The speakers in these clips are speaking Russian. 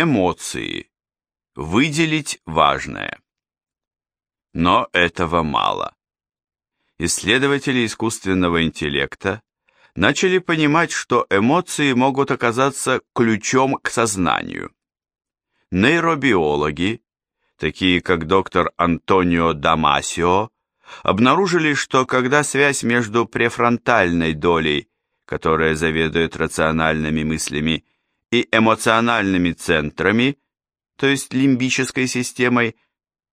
Эмоции. Выделить важное. Но этого мало. Исследователи искусственного интеллекта начали понимать, что эмоции могут оказаться ключом к сознанию. Нейробиологи, такие как доктор Антонио Дамасио, обнаружили, что когда связь между префронтальной долей, которая заведует рациональными мыслями, и эмоциональными центрами, то есть лимбической системой,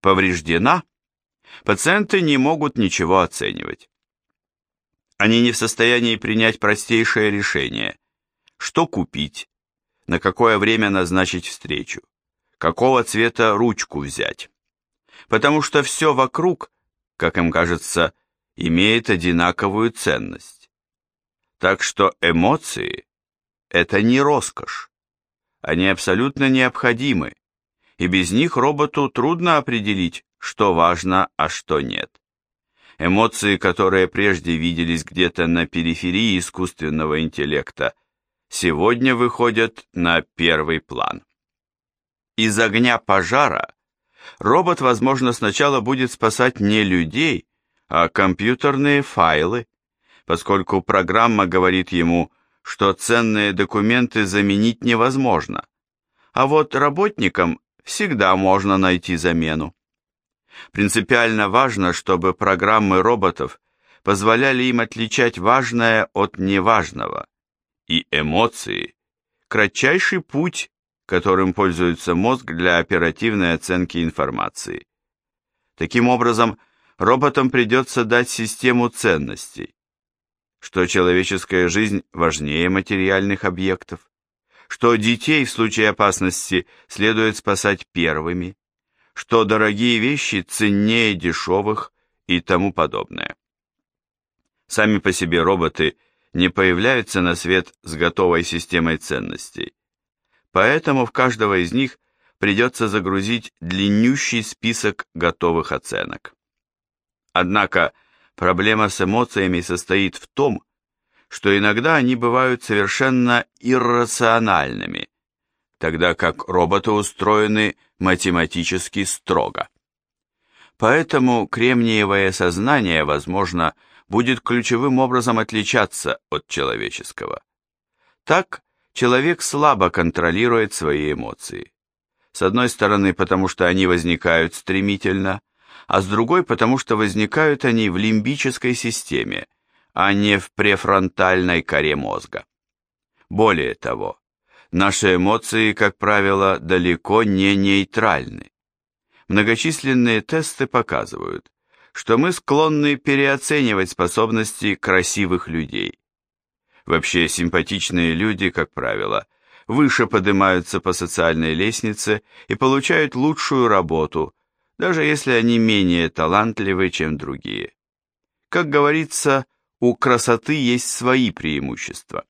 повреждена, пациенты не могут ничего оценивать. Они не в состоянии принять простейшее решение, что купить, на какое время назначить встречу, какого цвета ручку взять. Потому что все вокруг, как им кажется, имеет одинаковую ценность. Так что эмоции – это не роскошь. Они абсолютно необходимы, и без них роботу трудно определить, что важно, а что нет. Эмоции, которые прежде виделись где-то на периферии искусственного интеллекта, сегодня выходят на первый план. Из огня пожара робот, возможно, сначала будет спасать не людей, а компьютерные файлы, поскольку программа говорит ему, что ценные документы заменить невозможно, а вот работникам всегда можно найти замену. Принципиально важно, чтобы программы роботов позволяли им отличать важное от неважного, и эмоции – кратчайший путь, которым пользуется мозг для оперативной оценки информации. Таким образом, роботам придется дать систему ценностей, что человеческая жизнь важнее материальных объектов, что детей в случае опасности следует спасать первыми, что дорогие вещи ценнее дешевых и тому подобное. Сами по себе роботы не появляются на свет с готовой системой ценностей, поэтому в каждого из них придется загрузить длиннющий список готовых оценок. Однако проблема с эмоциями состоит в том, что иногда они бывают совершенно иррациональными, тогда как роботы устроены математически строго. Поэтому кремниевое сознание, возможно, будет ключевым образом отличаться от человеческого. Так, человек слабо контролирует свои эмоции. С одной стороны, потому что они возникают стремительно, а с другой, потому что возникают они в лимбической системе, а не в префронтальной коре мозга. Более того, Наши эмоции, как правило, далеко не нейтральны. Многочисленные тесты показывают, что мы склонны переоценивать способности красивых людей. Вообще симпатичные люди, как правило, выше поднимаются по социальной лестнице и получают лучшую работу, даже если они менее талантливы, чем другие. Как говорится, у красоты есть свои преимущества.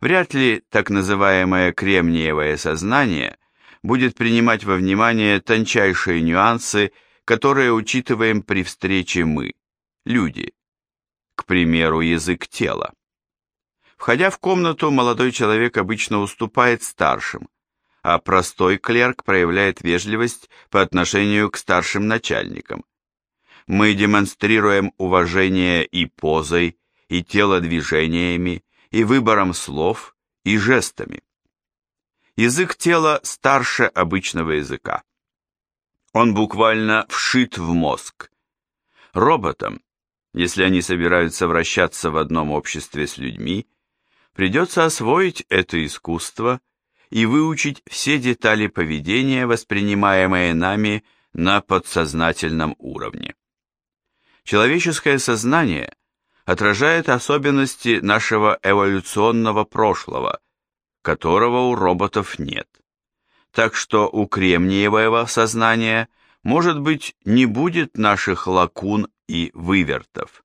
Вряд ли так называемое кремниевое сознание будет принимать во внимание тончайшие нюансы, которые учитываем при встрече мы, люди. К примеру, язык тела. Входя в комнату, молодой человек обычно уступает старшим, а простой клерк проявляет вежливость по отношению к старшим начальникам. Мы демонстрируем уважение и позой, и телодвижениями, и выбором слов, и жестами. Язык тела старше обычного языка. Он буквально вшит в мозг. Роботам, если они собираются вращаться в одном обществе с людьми, придется освоить это искусство и выучить все детали поведения, воспринимаемые нами на подсознательном уровне. Человеческое сознание – отражает особенности нашего эволюционного прошлого, которого у роботов нет. Так что у кремниевого сознания, может быть, не будет наших лакун и вывертов.